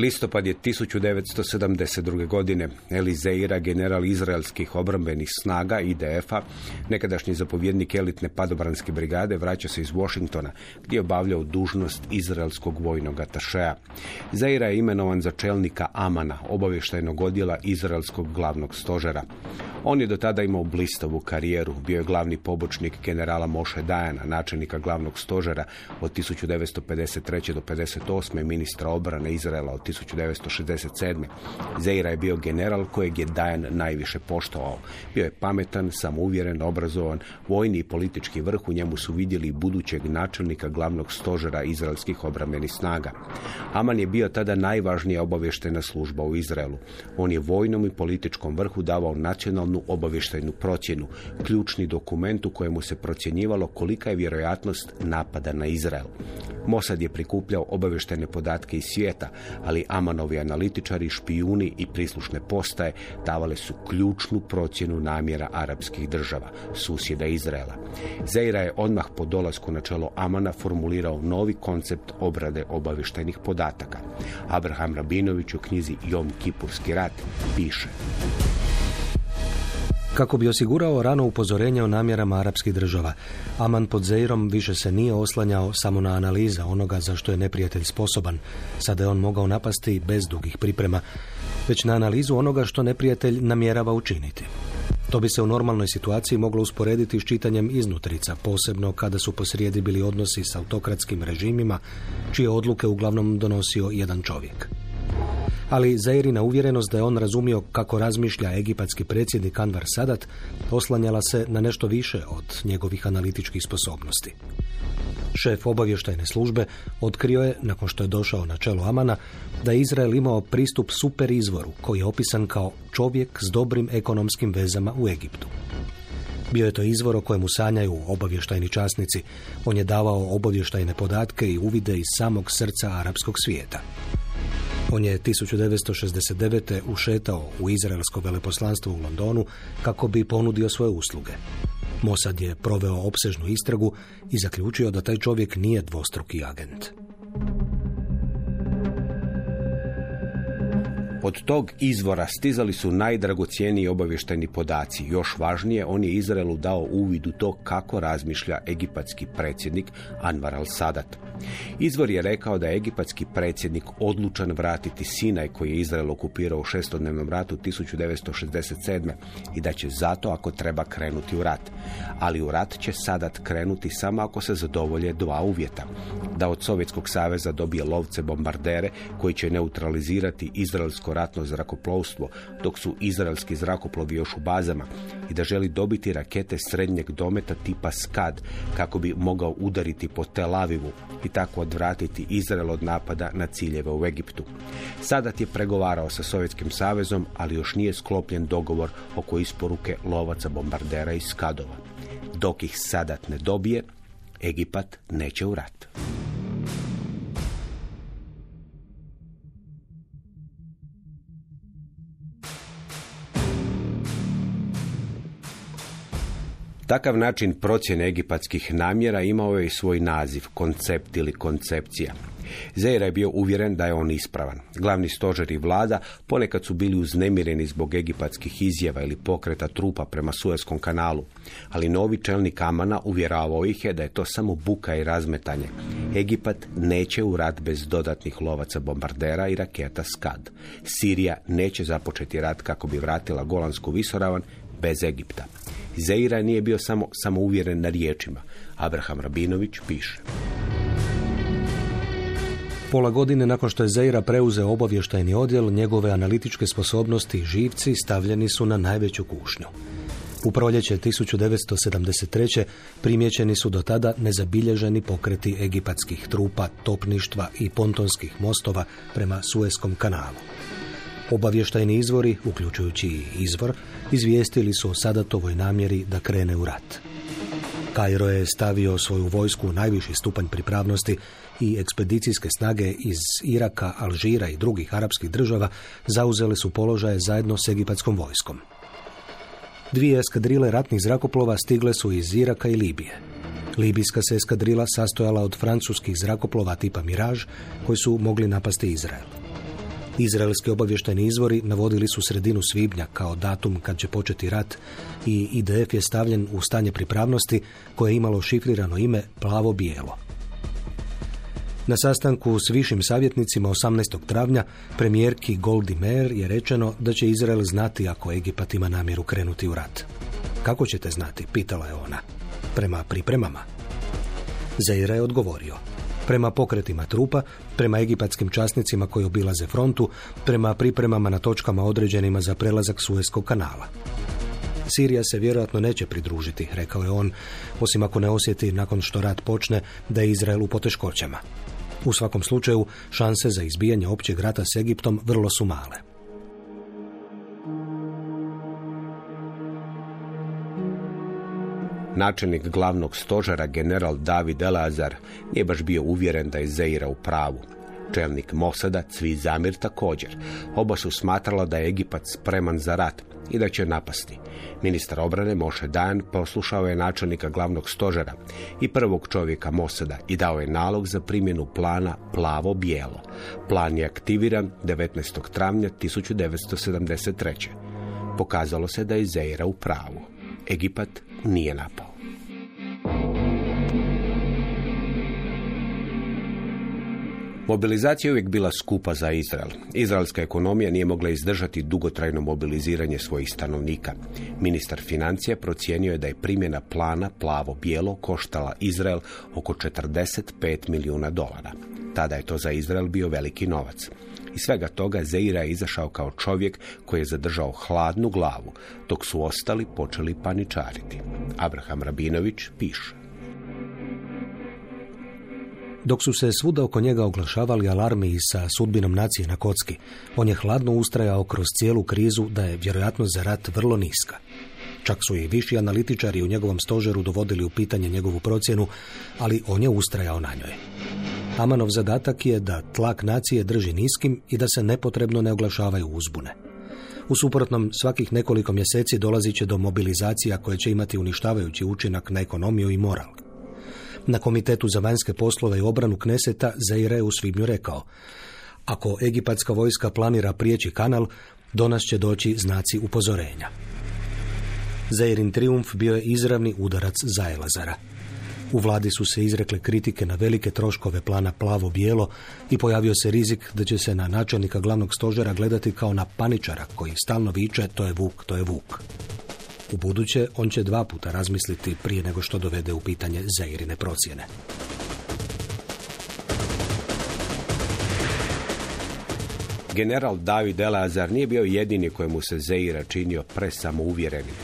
Listopad je 1972. godine. Elizeira, general izraelskih obrambenih snaga IDF-a, nekadašnji zapovjednik elitne padobranske brigade, vraća se iz Washingtona, gdje je obavljao dužnost izraelskog vojnog atašeja. Zeira je imenovan za čelnika Amana, obavještajnog odjela izraelskog glavnog stožera. On je do tada imao blistavu karijeru, bio je glavni pobočnik generala Moše Dajana, načelnika glavnog stožera od 1953. do 58. ministra obrane Izraela od 1967. Zeira je bio general kojeg je Dajan najviše poštovao. Bio je pametan, samouvjeren, obrazovan, vojni i politički vrh u njemu su vidjeli budućeg načelnika glavnog stožera izraelskih obrambenih snaga. Aman je bio tada najvažnija obavještena služba u Izraelu. On je vojnom i političkom vrhu davao nacionalnu obavještajnu procjenu, ključni dokument u kojemu se procjenjivalo kolika je vjerojatnost napada na Izrael. Mossad je prikupljao obavještajne podatke iz svijeta, ali Amanovi analitičari, špijuni i prislušne postaje davale su ključnu procjenu namjera arapskih država, susjeda Izraela. Zeira je odmah po dolasku na čelo Amana formulirao novi koncept obrade obavještajnih podataka. Abraham Rabinović u knjizi Jom Kipurski rat piše. Kako bi osigurao rano upozorenje o namjerama arapskih država, Aman pod Zeirom više se nije oslanjao samo na analiza onoga za što je neprijatelj sposoban. Sada je on mogao napasti bez dugih priprema, već na analizu onoga što neprijatelj namjerava učiniti. To bi se u normalnoj situaciji moglo usporediti s čitanjem iznutrica, posebno kada su posrijedi bili odnosi s autokratskim režimima, čije odluke uglavnom donosio jedan čovjek ali Zairina uvjerenost da je on razumio kako razmišlja egipatski predsjednik Anvar Sadat oslanjala se na nešto više od njegovih analitičkih sposobnosti. Šef obavještajne službe otkrio je, nakon što je došao na čelo Amana, da je Izrael imao pristup super izvoru koji je opisan kao čovjek s dobrim ekonomskim vezama u Egiptu. Bio je to izvor o kojemu sanjaju obavještajni časnici. On je davao obavještajne podatke i uvide iz samog srca arapskog svijeta. On je 1969. ušetao u izraelsko veleposlanstvo u Londonu kako bi ponudio svoje usluge. Mossad je proveo opsežnu istragu i zaključio da taj čovjek nije dvostruki agent. Od tog izvora stizali su najdragocjeniji obavještajni podaci. Još važnije, on je Izraelu dao uvid u to kako razmišlja egipatski predsjednik Anwar al-Sadat. Izvor je rekao da je egipatski predsjednik odlučan vratiti Sinaj koji je Izrael okupirao u šestodnevnom ratu 1967. i da će zato ako treba krenuti u rat. Ali u rat će Sadat krenuti samo ako se zadovolje dva uvjeta. Da od Sovjetskog saveza dobije lovce bombardere koji će neutralizirati izraelsko ratno zrakoplovstvo dok su izraelski zrakoplovi još u bazama i da želi dobiti rakete srednjeg dometa tipa Skad kako bi mogao udariti po Tel Avivu i tako odvratiti Izrael od napada na ciljeve u Egiptu. Sadat je pregovarao sa Sovjetskim savezom, ali još nije sklopljen dogovor oko isporuke lovaca bombardera iz Skadova. Dok ih Sadat ne dobije, Egipat neće u rat. Takav način procjene egipatskih namjera imao je i svoj naziv, koncept ili koncepcija. Zeira je bio uvjeren da je on ispravan. Glavni stožer i vlada ponekad su bili uznemireni zbog egipatskih izjava ili pokreta trupa prema Suezkom kanalu, ali novi čelnik Amana uvjeravao ih je da je to samo buka i razmetanje. Egipat neće u rat bez dodatnih lovaca bombardera i raketa Skad. Sirija neće započeti rat kako bi vratila Golansku visoravan bez Egipta. Zeira nije bio samo samouvjeren na riječima. Abraham Rabinović piše. Pola godine nakon što je Zeira preuzeo obavještajni odjel, njegove analitičke sposobnosti i živci stavljeni su na najveću kušnju. U proljeće 1973. primjećeni su do tada nezabilježeni pokreti egipatskih trupa, topništva i pontonskih mostova prema Suezkom kanalu. Obavještajni izvori, uključujući i izvor, izvijestili su o Sadatovoj namjeri da krene u rat. Kairo je stavio svoju vojsku u najviši stupanj pripravnosti i ekspedicijske snage iz Iraka, Alžira i drugih arapskih država zauzele su položaje zajedno s egipatskom vojskom. Dvije eskadrile ratnih zrakoplova stigle su iz Iraka i Libije. Libijska se eskadrila sastojala od francuskih zrakoplova tipa Mirage koji su mogli napasti Izrael. Izraelski obavještajni izvori navodili su sredinu svibnja kao datum kad će početi rat i IDF je stavljen u stanje pripravnosti koje je imalo šifrirano ime plavo-bijelo. Na sastanku s višim savjetnicima 18. travnja premijerki Goldi Meir je rečeno da će Izrael znati ako Egipat ima namjeru krenuti u rat. Kako ćete znati? Pitala je ona. Prema pripremama. Zeira je odgovorio. Prema pokretima trupa, prema egipatskim časnicima koji obilaze frontu, prema pripremama na točkama određenima za prelazak Suezkog kanala. Sirija se vjerojatno neće pridružiti, rekao je on, osim ako ne osjeti nakon što rat počne da je Izrael u poteškoćama. U svakom slučaju, šanse za izbijanje općeg rata s Egiptom vrlo su male. Načelnik glavnog stožera general David Elazar nije baš bio uvjeren da je Zeira u pravu. Čelnik Mosada, Cvi Zamir također. Oba su smatrala da je Egipat spreman za rat i da će napasti. Ministar obrane Moše Dan poslušao je načelnika glavnog stožera i prvog čovjeka Mosada i dao je nalog za primjenu plana plavo-bijelo. Plan je aktiviran 19. travnja 1973. Pokazalo se da je Zeira u pravu. Egipat nije napao. Mobilizacija je uvijek bila skupa za Izrael. Izraelska ekonomija nije mogla izdržati dugotrajno mobiliziranje svojih stanovnika. Ministar financija procijenio je da je primjena plana plavo-bijelo koštala Izrael oko 45 milijuna dolara. Tada je to za Izrael bio veliki novac. Iz svega toga Zeira je izašao kao čovjek koji je zadržao hladnu glavu, dok su ostali počeli paničariti. Abraham Rabinović piše. Dok su se svuda oko njega oglašavali alarmi sa sudbinom nacije na kocki, on je hladno ustrajao kroz cijelu krizu da je vjerojatnost za rat vrlo niska. Čak su i viši analitičari u njegovom stožeru dovodili u pitanje njegovu procjenu, ali on je ustrajao na njoj. Amanov zadatak je da tlak nacije drži niskim i da se nepotrebno ne oglašavaju uzbune. U suprotnom, svakih nekoliko mjeseci dolazit će do mobilizacija koje će imati uništavajući učinak na ekonomiju i moral. Na Komitetu za vanjske poslove i obranu Kneseta Zaire u svibnju rekao ako egipatska vojska planira prijeći kanal, do nas će doći znaci upozorenja. Zairin triumf bio je izravni udarac Zajelazara. U vladi su se izrekle kritike na velike troškove plana plavo-bijelo i pojavio se rizik da će se na načelnika glavnog stožera gledati kao na paničara koji stalno viče to je vuk, to je vuk. U buduće on će dva puta razmisliti prije nego što dovede u pitanje Zairine procjene. General David Elazar nije bio jedini kojemu se Zeira činio presamouvjerenim.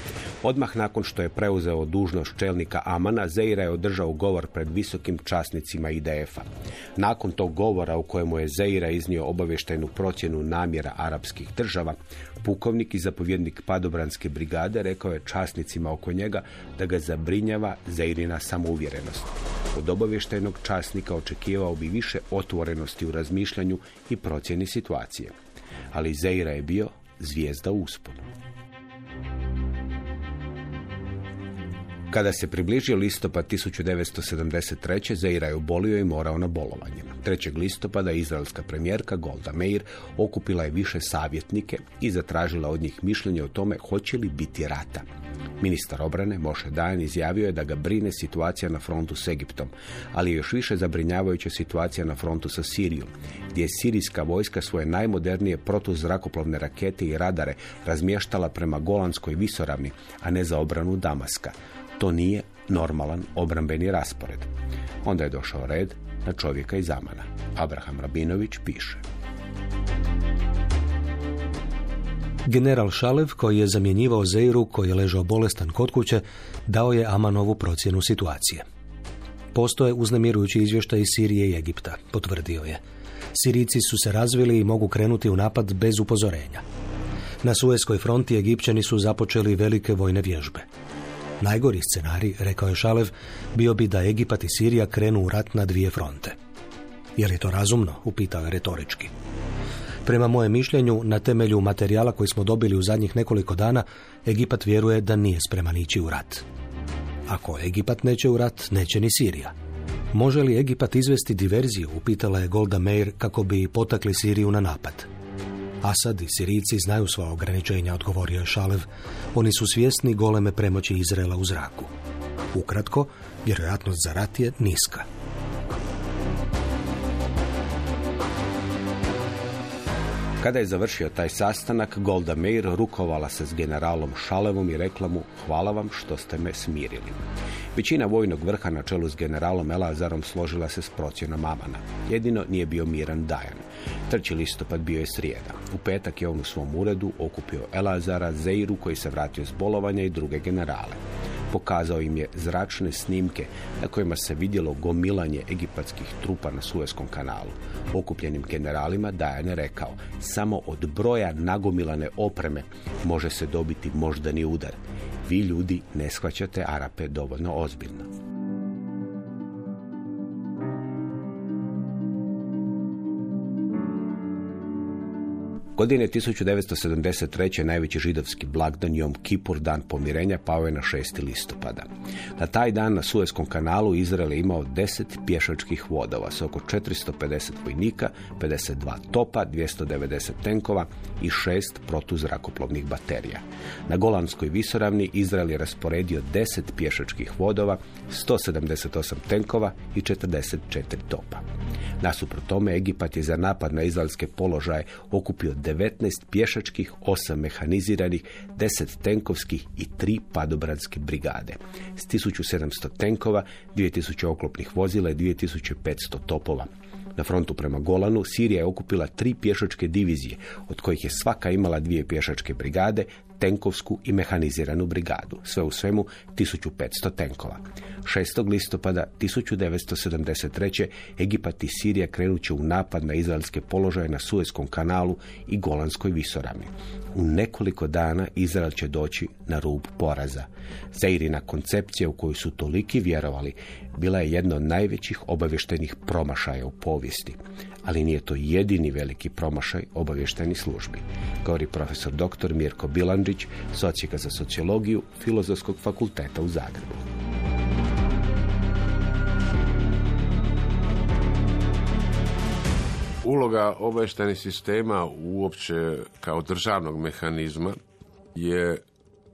Odmah nakon što je preuzeo dužnost čelnika Amana, Zeira je održao govor pred visokim časnicima IDF-a. Nakon tog govora u kojemu je Zeira iznio obavještajnu procjenu namjera arapskih država, pukovnik i zapovjednik padobranske brigade rekao je časnicima oko njega da ga zabrinjava Zeirina samouvjerenost. Od obavještajnog časnika očekivao bi više otvorenosti u razmišljanju i procjeni situacije. Ali Zeira je bio zvijezda usponu. Kada se približio listopad 1973. Zeira je obolio i morao na bolovanje. 3. listopada izraelska premijerka Golda Meir okupila je više savjetnike i zatražila od njih mišljenje o tome hoće li biti rata. Ministar obrane Moše Dajan izjavio je da ga brine situacija na frontu s Egiptom, ali je još više zabrinjavajuća situacija na frontu sa Sirijom, gdje je sirijska vojska svoje najmodernije protuzrakoplovne rakete i radare razmještala prema Golanskoj visoravni, a ne za obranu Damaska. To nije normalan obrambeni raspored. Onda je došao red na čovjeka iz Amana. Abraham Rabinović piše. General Šalev, koji je zamjenjivao Zeiru, koji je ležao bolestan kod kuće, dao je Amanovu procjenu situacije. Postoje uznemirujući izvještaj iz Sirije i Egipta, potvrdio je. Sirici su se razvili i mogu krenuti u napad bez upozorenja. Na Suezkoj fronti Egipćani su započeli velike vojne vježbe. Najgori scenarij, rekao je Šalev, bio bi da Egipat i Sirija krenu u rat na dvije fronte. Je li to razumno? upitao je retorički. Prema mojem mišljenju, na temelju materijala koji smo dobili u zadnjih nekoliko dana, Egipat vjeruje da nije spreman ići u rat. Ako Egipat neće u rat, neće ni Sirija. Može li Egipat izvesti diverziju, upitala je Golda Meir kako bi potakli Siriju na napad. Asad i Sirici znaju sva ograničenja, odgovorio je Šalev. Oni su svjesni goleme premoći Izraela u zraku. Ukratko, vjerojatnost za rat je niska. Kada je završio taj sastanak, Golda Meir rukovala se s generalom Šalevom i rekla mu hvala vam što ste me smirili. Većina vojnog vrha na čelu s generalom Elazarom složila se s procjenom Amana. Jedino nije bio miran Dajan. Treći listopad bio je srijeda. U petak je on u svom uredu okupio Elazara, Zeiru koji se vratio s bolovanja i druge generale. Pokazao im je zračne snimke na kojima se vidjelo gomilanje egipatskih trupa na Suezkom kanalu. Okupljenim generalima Dajan je rekao, samo od broja nagomilane opreme može se dobiti moždani udar. Vi ljudi ne shvaćate Arape dovoljno ozbiljno. Godine 1973. najveći židovski blagdan Jom Kipur, dan pomirenja, pao je na 6. listopada. Na taj dan na Suezkom kanalu Izrael je imao 10 pješačkih vodova s oko 450 vojnika, 52 topa, 290 tenkova i 6 protuzrakoplovnih baterija. Na Golanskoj visoravni Izrael je rasporedio 10 pješačkih vodova, 178 tenkova i 44 topa. Nasuprot tome Egipat je za napad na izraelske položaje okupio 19 pješačkih, 8 mehaniziranih, 10 tenkovskih i 3 padobranske brigade. S 1700 tenkova, 2000 oklopnih vozila i 2500 topova. Na frontu prema Golanu Sirija je okupila tri pješačke divizije, od kojih je svaka imala dvije pješačke brigade, tenkovsku i mehaniziranu brigadu. Sve u svemu 1500 tenkova. 6. listopada 1973. Egipat i Sirija krenut će u napad na izraelske položaje na Suezkom kanalu i Golanskoj visoravni. U nekoliko dana Izrael će doći na rub poraza. Zairina koncepcija u koju su toliki vjerovali bila je jedna od najvećih obavještenih promašaja u povijesti. Ali nije to jedini veliki promašaj obavještenih službi. Govori profesor dr. Mirko Bilandžić, socijeka za sociologiju Filozofskog fakulteta u Zagrebu. Uloga obavještajnih sistema uopće kao državnog mehanizma je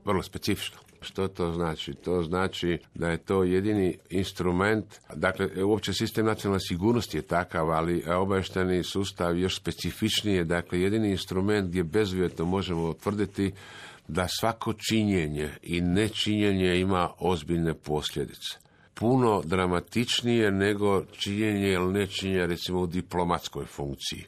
vrlo specifična. Što to znači? To znači da je to jedini instrument, dakle uopće sistem nacionalne sigurnosti je takav, ali obavještajni sustav još specifičnije, dakle jedini instrument gdje bezuvjetno možemo utvrditi da svako činjenje i nečinjenje ima ozbiljne posljedice puno dramatičnije nego činjenje ili nečinjenje recimo u diplomatskoj funkciji.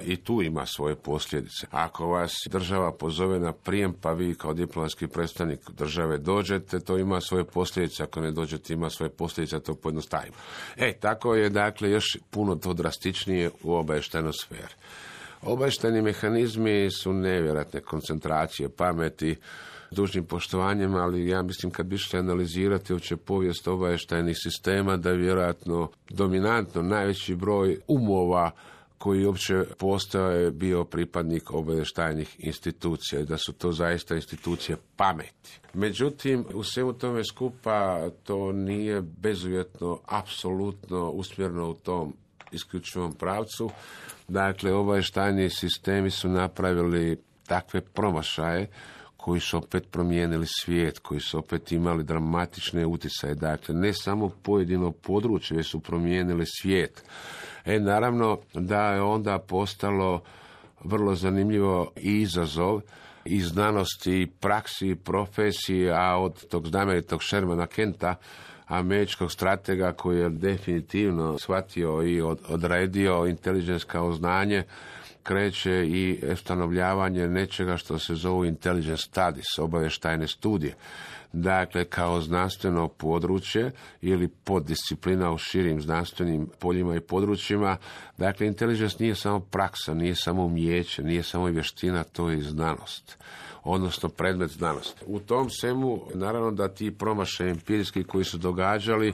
I tu ima svoje posljedice. Ako vas država pozove na prijem, pa vi kao diplomatski predstavnik države dođete, to ima svoje posljedice. Ako ne dođete, ima svoje posljedice, to pojednostavimo. E, tako je, dakle, još puno to drastičnije u obavještajnoj sferi. Obavještajni mehanizmi su nevjerojatne koncentracije pameti, dužnim poštovanjem, ali ja mislim kad bi analizirati uopće povijest obavještajnih sistema, da je vjerojatno dominantno najveći broj umova koji uopće postao je bio pripadnik obavještajnih institucija i da su to zaista institucije pameti. Međutim, u svemu tome skupa to nije bezuvjetno, apsolutno usmjereno u tom isključivom pravcu. Dakle, obavještajni sistemi su napravili takve promašaje koji su opet promijenili svijet, koji su opet imali dramatične utjecaje. Dakle, ne samo pojedino područje, već su promijenili svijet. E, naravno da je onda postalo vrlo zanimljivo i izazov i znanosti, i praksi, i profesiji, a od tog znamenitog Shermana Kenta, američkog stratega koji je definitivno shvatio i odredio inteligens kao znanje, kreće i ustanovljavanje nečega što se zove intelligence studies, obavještajne studije. Dakle, kao znanstveno područje ili poddisciplina u širim znanstvenim poljima i područjima. Dakle, intelligence nije samo praksa, nije samo umijeće, nije samo vještina, to je i znanost odnosno predmet znanosti. U tom svemu, naravno da ti promašaj empirijski koji su događali,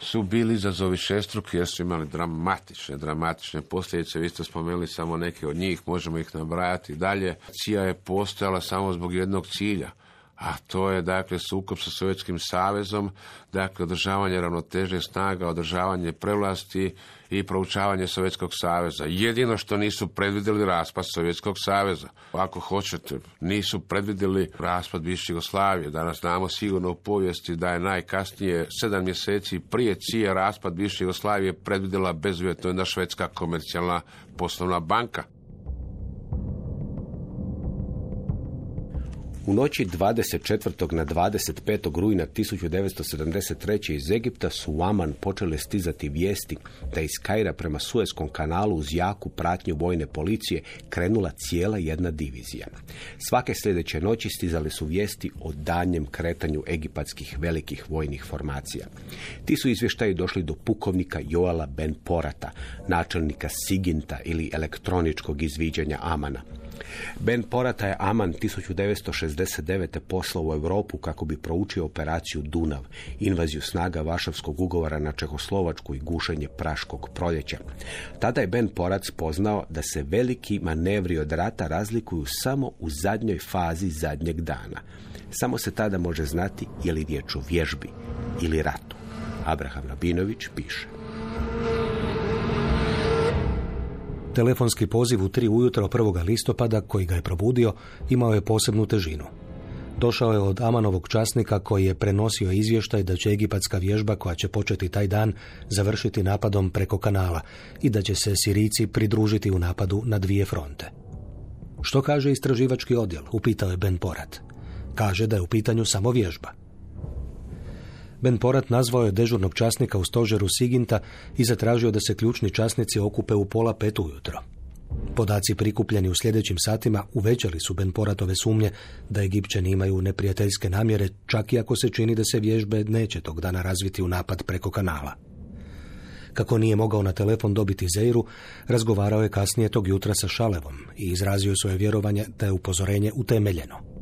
su bili izazovi šestruki jer su imali dramatične, dramatične posljedice. Vi ste spomenuli samo neke od njih, možemo ih nabrajati dalje. Cija je postojala samo zbog jednog cilja, a to je dakle sukob sa Sovjetskim savezom, dakle održavanje ravnoteže snaga, održavanje prevlasti i proučavanje Sovjetskog saveza. Jedino što nisu predvidjeli raspad Sovjetskog saveza. Ako hoćete, nisu predvidjeli raspad bivše Jugoslavije. Danas znamo sigurno u povijesti da je najkasnije sedam mjeseci prije cije raspad bivše Jugoslavije predvidjela bezuvjetno jedna švedska komercijalna poslovna banka. U noći 24. na 25. rujna 1973. iz Egipta su u Aman počele stizati vijesti da iz Kaira prema Suezkom kanalu uz jaku pratnju vojne policije krenula cijela jedna divizija. Svake sljedeće noći stizale su vijesti o danjem kretanju egipatskih velikih vojnih formacija. Ti su izvještaji došli do pukovnika Joala Ben Porata, načelnika Siginta ili elektroničkog izviđanja Amana. Ben Porata je Aman 1969. poslao u Europu kako bi proučio operaciju Dunav, invaziju snaga Vašavskog ugovora na Čehoslovačku i gušenje Praškog proljeća. Tada je Ben Porac poznao da se veliki manevri od rata razlikuju samo u zadnjoj fazi zadnjeg dana. Samo se tada može znati je li riječ o vježbi ili ratu. Abraham Rabinović piše. Telefonski poziv u tri ujutro 1. listopada koji ga je probudio imao je posebnu težinu. Došao je od Amanovog časnika koji je prenosio izvještaj da će egipatska vježba koja će početi taj dan završiti napadom preko kanala i da će se Sirici pridružiti u napadu na dvije fronte. Što kaže istraživački odjel? Upitao je Ben Porat. Kaže da je u pitanju samo vježba. Ben Porat nazvao je dežurnog časnika u stožeru Siginta i zatražio da se ključni časnici okupe u pola pet ujutro. Podaci prikupljeni u sljedećim satima uvećali su Ben Poratove sumnje da Egipćani imaju neprijateljske namjere, čak i ako se čini da se vježbe neće tog dana razviti u napad preko kanala. Kako nije mogao na telefon dobiti Zeiru, razgovarao je kasnije tog jutra sa Šalevom i izrazio svoje vjerovanje da je upozorenje utemeljeno.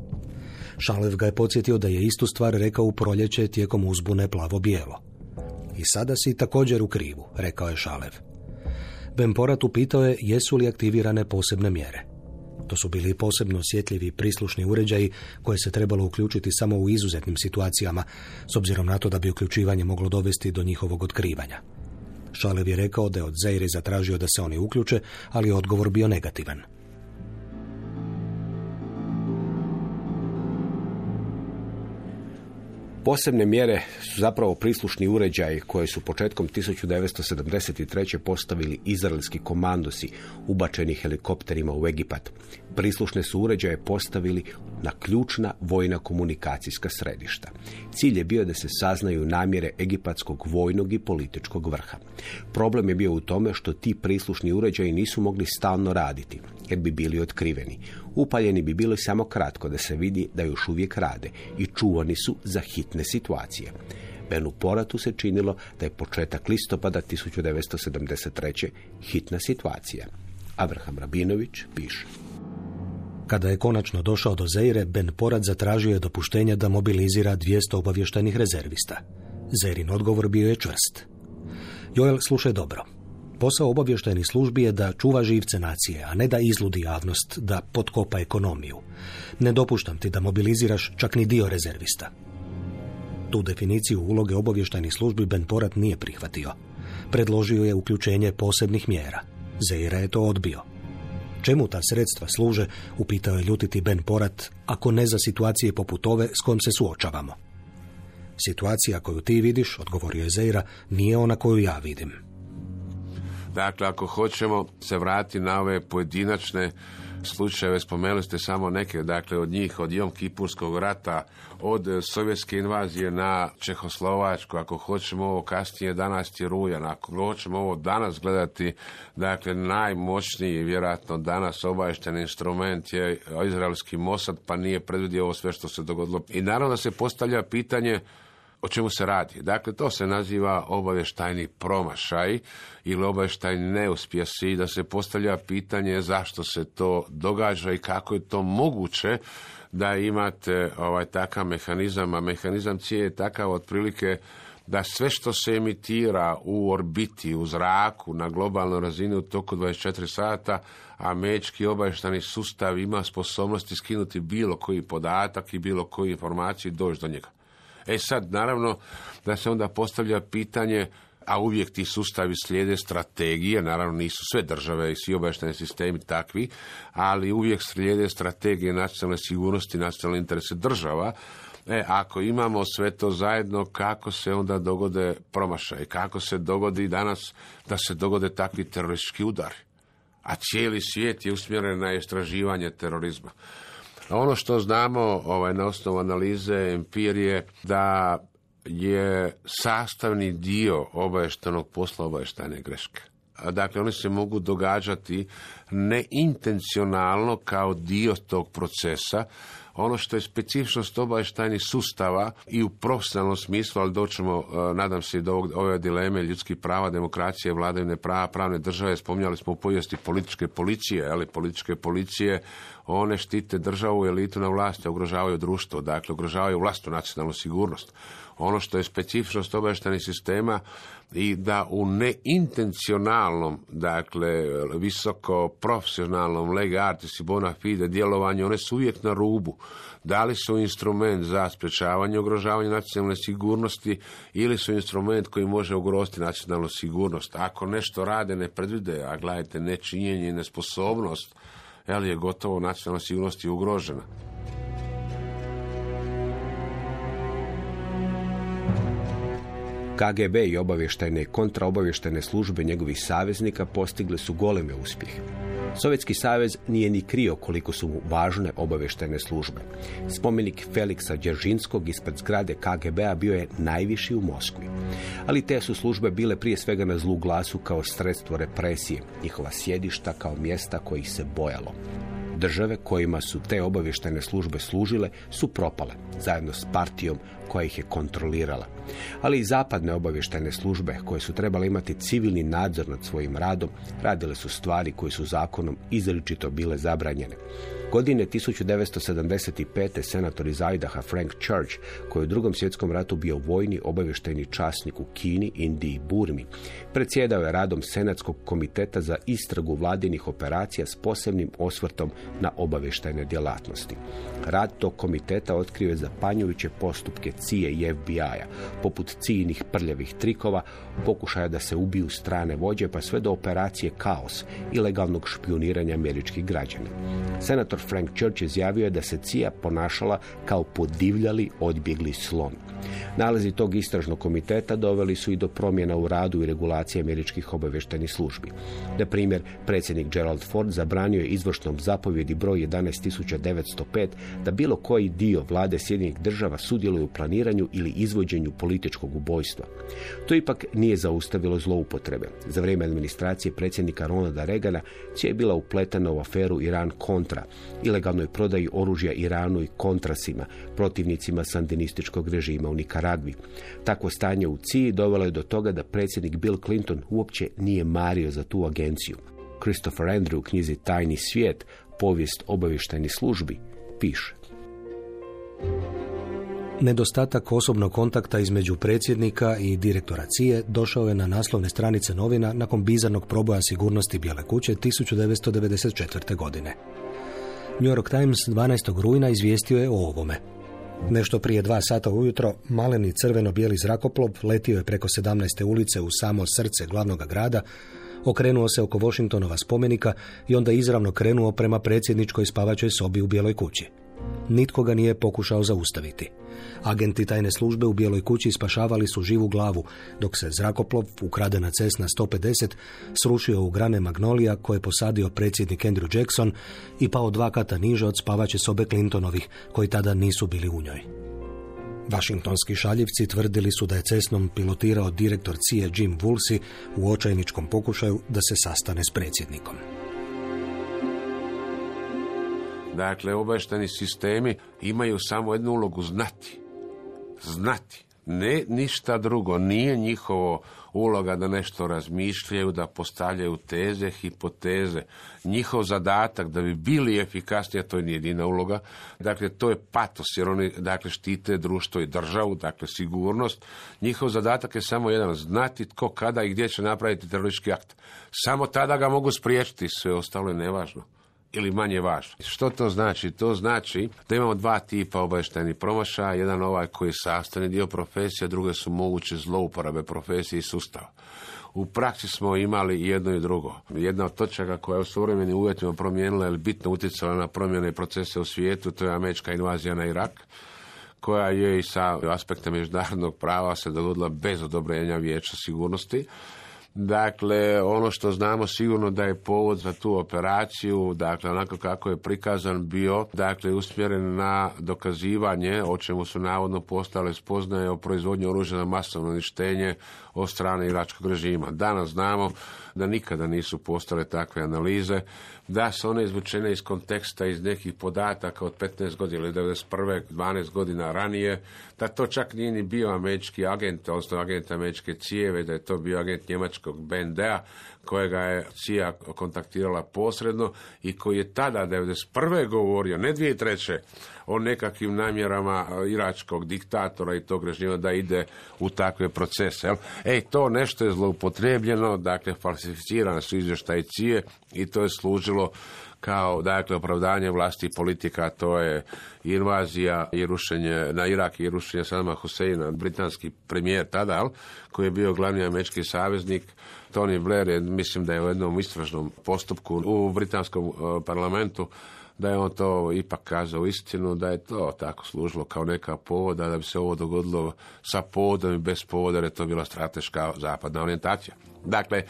Šalev ga je podsjetio da je istu stvar rekao u proljeće tijekom uzbune plavo-bijelo. I sada si također u krivu, rekao je Šalev. Ben Porat upitao je jesu li aktivirane posebne mjere. To su bili posebno osjetljivi prislušni uređaji koje se trebalo uključiti samo u izuzetnim situacijama, s obzirom na to da bi uključivanje moglo dovesti do njihovog otkrivanja. Šalev je rekao da je od Zaire zatražio da se oni uključe, ali je odgovor bio negativan. Posebne mjere su zapravo prislušni uređaji koje su početkom 1973. postavili izraelski komandosi ubačeni helikopterima u Egipat. Prislušne su uređaje postavili na ključna vojna komunikacijska središta. Cilj je bio da se saznaju namjere egipatskog vojnog i političkog vrha. Problem je bio u tome što ti prislušni uređaji nisu mogli stalno raditi, jer bi bili otkriveni. Upaljeni bi bili samo kratko da se vidi da još uvijek rade i čuvani su za hitne situacije. Benu Poratu se činilo da je početak listopada 1973. hitna situacija. Abraham Rabinović piše. Kada je konačno došao do Zeire, Ben Porat zatražio je dopuštenja da mobilizira 200 obavještajnih rezervista. Zeirin odgovor bio je čvrst. Joel, slušaj dobro. Posao obavještajnih službi je da čuva živce nacije, a ne da izludi javnost, da potkopa ekonomiju. Ne dopuštam ti da mobiliziraš čak ni dio rezervista. Tu definiciju uloge obavještajnih službi Ben Porat nije prihvatio. Predložio je uključenje posebnih mjera. Zeira je to odbio. Čemu ta sredstva služe, upitao je ljutiti Ben Porat, ako ne za situacije poput ove s kojom se suočavamo. Situacija koju ti vidiš, odgovorio je Zeira, nije ona koju ja vidim. Dakle, ako hoćemo se vratiti na ove pojedinačne slučajeve, spomenuli ste samo neke, dakle od njih, od Jom Kipurskog rata, od e, sovjetske invazije na Čehoslovačku, ako hoćemo ovo kasnije danas je rujan, ako hoćemo ovo danas gledati, dakle najmoćniji vjerojatno danas obavješten instrument je izraelski Mossad, pa nije predvidio ovo sve što se dogodilo. I naravno da se postavlja pitanje o čemu se radi? Dakle, to se naziva obavještajni promašaj ili obavještajni neuspjesi da se postavlja pitanje zašto se to događa i kako je to moguće da imate ovaj takav mehanizam, a mehanizam cije je takav otprilike da sve što se emitira u orbiti, u zraku, na globalnoj razini u toku 24 sata, američki obavještani sustav ima sposobnosti skinuti bilo koji podatak i bilo koju informaciju i doći do njega. E sad, naravno, da se onda postavlja pitanje a uvijek ti sustavi slijede strategije, naravno nisu sve države i svi obavještajni sistemi takvi, ali uvijek slijede strategije nacionalne sigurnosti, nacionalne interese država. E, ako imamo sve to zajedno, kako se onda dogode promašaj, kako se dogodi danas da se dogode takvi teroristički udari. A cijeli svijet je usmjeren na istraživanje terorizma. Ono što znamo ovaj, na osnovu analize empirije da je sastavni dio obavještenog posla obavještajne greške. Dakle, oni se mogu događati neintencionalno kao dio tog procesa, ono što je specifičnost obavještajnih sustava i u profesionalnom smislu, ali doćemo, e, nadam se, do ove dileme ljudskih prava, demokracije, vladavine prava, pravne države, spominjali smo u povijesti političke policije, ali političke policije, one štite državu elitu na vlasti, ugrožavaju društvo, dakle, ugrožavaju vlastnu nacionalnu sigurnost. Ono što je specifičnost obavještajnih sistema i da u neintencionalnom, dakle, visoko profesionalnom lega artis i bona fide djelovanju, one su uvijek na rubu. Da li su instrument za sprečavanje ugrožavanja nacionalne sigurnosti ili su instrument koji može ugroziti nacionalnu sigurnost. Ako nešto rade, ne predvide, a gledajte, nečinjenje i nesposobnost, jel je gotovo nacionalna sigurnost je ugrožena. KGB i obavještajne i kontraobavještajne službe njegovih saveznika postigle su goleme uspjehe. Sovjetski savez nije ni krio koliko su mu važne obavještajne službe. Spomenik Feliksa Đeržinskog ispred zgrade KGB-a bio je najviši u Moskvi. Ali te su službe bile prije svega na zlu glasu kao sredstvo represije, njihova sjedišta kao mjesta kojih se bojalo. Države kojima su te obavještajne službe služile su propale, zajedno s partijom koja ih je kontrolirala. Ali i zapadne obavještajne službe koje su trebale imati civilni nadzor nad svojim radom, radile su stvari koje su zakonom izričito bile zabranjene. Godine 1975. senator iz Idaha Frank Church, koji je u drugom svjetskom ratu bio vojni obavještajni časnik u Kini, Indiji i Burmi, predsjedao je radom Senatskog komiteta za istragu vladinih operacija s posebnim osvrtom na obavještajne djelatnosti. Rad tog komiteta otkrio je zapanjujuće postupke CIA i FBI-a, poput cijenih prljavih trikova, pokušaja da se ubiju strane vođe, pa sve do operacije Kaos, ilegalnog špioniranja američkih građana. Senator Frank Church izjavio je da se CIA ponašala kao podivljali odbjegli slon. Nalazi tog istražnog komiteta doveli su i do promjena u radu i regulaciji američkih obavještajnih službi. Na primjer, predsjednik Gerald Ford zabranio je izvršnom zapovjedi broj 11905 da bilo koji dio vlade Sjedinjenih država sudjeluje u planiranju ili izvođenju političkog ubojstva. To ipak nije zaustavilo zloupotrebe. Za vrijeme administracije predsjednika Ronalda Reagana cija je bila upletena u aferu Iran-Kontra, ilegalnoj prodaji oružja Iranu i kontrasima, protivnicima sandinističkog režima u Nikaragvi. Takvo stanje u CII dovelo je do toga da predsjednik Bill Clinton uopće nije mario za tu agenciju. Christopher Andrew u knjizi Tajni svijet, povijest obavještajnih službi, piše. Nedostatak osobnog kontakta između predsjednika i direktora CIA došao je na naslovne stranice novina nakon bizarnog proboja sigurnosti Bijele kuće 1994. godine. New York Times 12. rujna izvijestio je o ovome. Nešto prije dva sata ujutro, maleni crveno-bijeli zrakoplov letio je preko 17. ulice u samo srce glavnog grada, okrenuo se oko Washingtonova spomenika i onda izravno krenuo prema predsjedničkoj spavačoj sobi u Bijeloj kući. Nitko ga nije pokušao zaustaviti. Agenti tajne službe u Bijeloj kući spašavali su živu glavu, dok se zrakoplov, ukradena cesna 150, srušio u grane magnolija koje je posadio predsjednik Andrew Jackson i pao dva kata niže od spavače sobe Clintonovih, koji tada nisu bili u njoj. Vašingtonski šaljivci tvrdili su da je cesnom pilotirao direktor CIA Jim Woolsey u očajničkom pokušaju da se sastane s predsjednikom. Dakle, obašteni sistemi imaju samo jednu ulogu znati. Znati. Ne ništa drugo. Nije njihovo uloga da nešto razmišljaju, da postavljaju teze, hipoteze. Njihov zadatak da bi bili efikasniji, a to je jedina uloga, dakle to je patos, jer oni dakle štite društvo i državu, dakle sigurnost. Njihov zadatak je samo jedan, znati tko, kada i gdje će napraviti teroristički akt. Samo tada ga mogu spriječiti, sve ostalo je nevažno ili manje važno. Što to znači? To znači da imamo dva tipa obavještajnih promašaja, jedan ovaj koji je sastavni dio profesije, druge su moguće zlouporabe profesije i sustava. U praksi smo imali jedno i drugo. Jedna od točaka koja je u suvremenim uvjetima promijenila ili bitno utjecala na promjene procese u svijetu, to je američka invazija na Irak koja je i sa aspekta međunarodnog prava se dogodila bez odobrenja vijeća sigurnosti. Dakle, ono što znamo sigurno da je povod za tu operaciju, dakle, onako kako je prikazan bio, dakle, usmjeren na dokazivanje, o čemu su navodno postale spoznaje o proizvodnji oružja na masovno uništenje od strane iračkog režima. Danas znamo da nikada nisu postale takve analize, da su one izvučene iz konteksta iz nekih podataka od 15 godina ili 91. 12 godina ranije, da to čak nije ni bio američki agent, odnosno agent američke cijeve, da je to bio agent njemačkog BND-a, kojega je CIA kontaktirala posredno i koji je tada 91. govorio, ne 2003. o nekakvim namjerama iračkog diktatora i tog režima da ide u takve procese. Ej, to nešto je zloupotrebljeno, dakle falsificirane su izvještaje CIA i to je služilo kao dakle opravdanje vlasti politika, to je invazija i rušenje na Irak i rušenje Sadama Huseina, britanski premijer tada, jel, koji je bio glavni američki saveznik. Tony Blair je, mislim da je u jednom istražnom postupku u britanskom e, parlamentu da je on to ipak kazao istinu, da je to tako služilo kao neka povoda, da bi se ovo dogodilo sa povodom i bez povoda, jer je to bila strateška zapadna orijentacija. Dakle,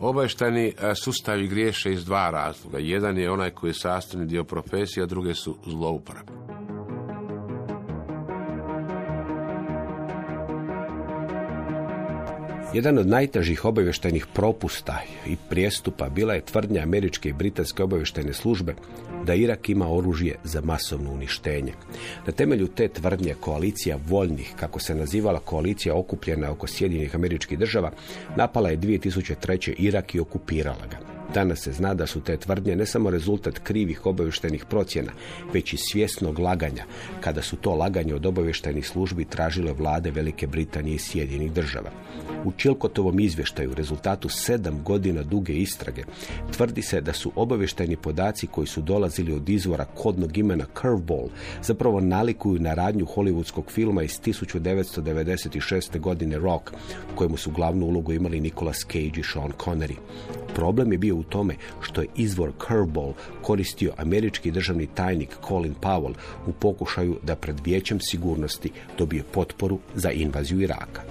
obavještajni e, sustavi griješe iz dva razloga. Jedan je onaj koji je sastavni dio profesije, a druge su zlouporabe. Jedan od najtežih obavještajnih propusta i prijestupa bila je tvrdnja američke i britanske obavještajne službe da Irak ima oružje za masovno uništenje. Na temelju te tvrdnje koalicija voljnih, kako se nazivala koalicija okupljena oko Sjedinjenih američkih država, napala je 2003. Irak i okupirala ga. Danas se zna da su te tvrdnje ne samo rezultat krivih obavještajnih procjena, već i svjesnog laganja, kada su to laganje od obavještajnih službi tražile vlade Velike Britanije i Sjedinjenih država. U Čilkotovom izvještaju, rezultatu sedam godina duge istrage, tvrdi se da su obavještajni podaci koji su dolazili od izvora kodnog imena Curveball zapravo nalikuju na radnju hollywoodskog filma iz 1996. godine Rock, kojemu su glavnu ulogu imali Nicolas Cage i Sean Connery. Problem je bio u tome što je izvor Curveball koristio američki državni tajnik Colin Powell u pokušaju da pred vijećem sigurnosti dobije potporu za invaziju Iraka.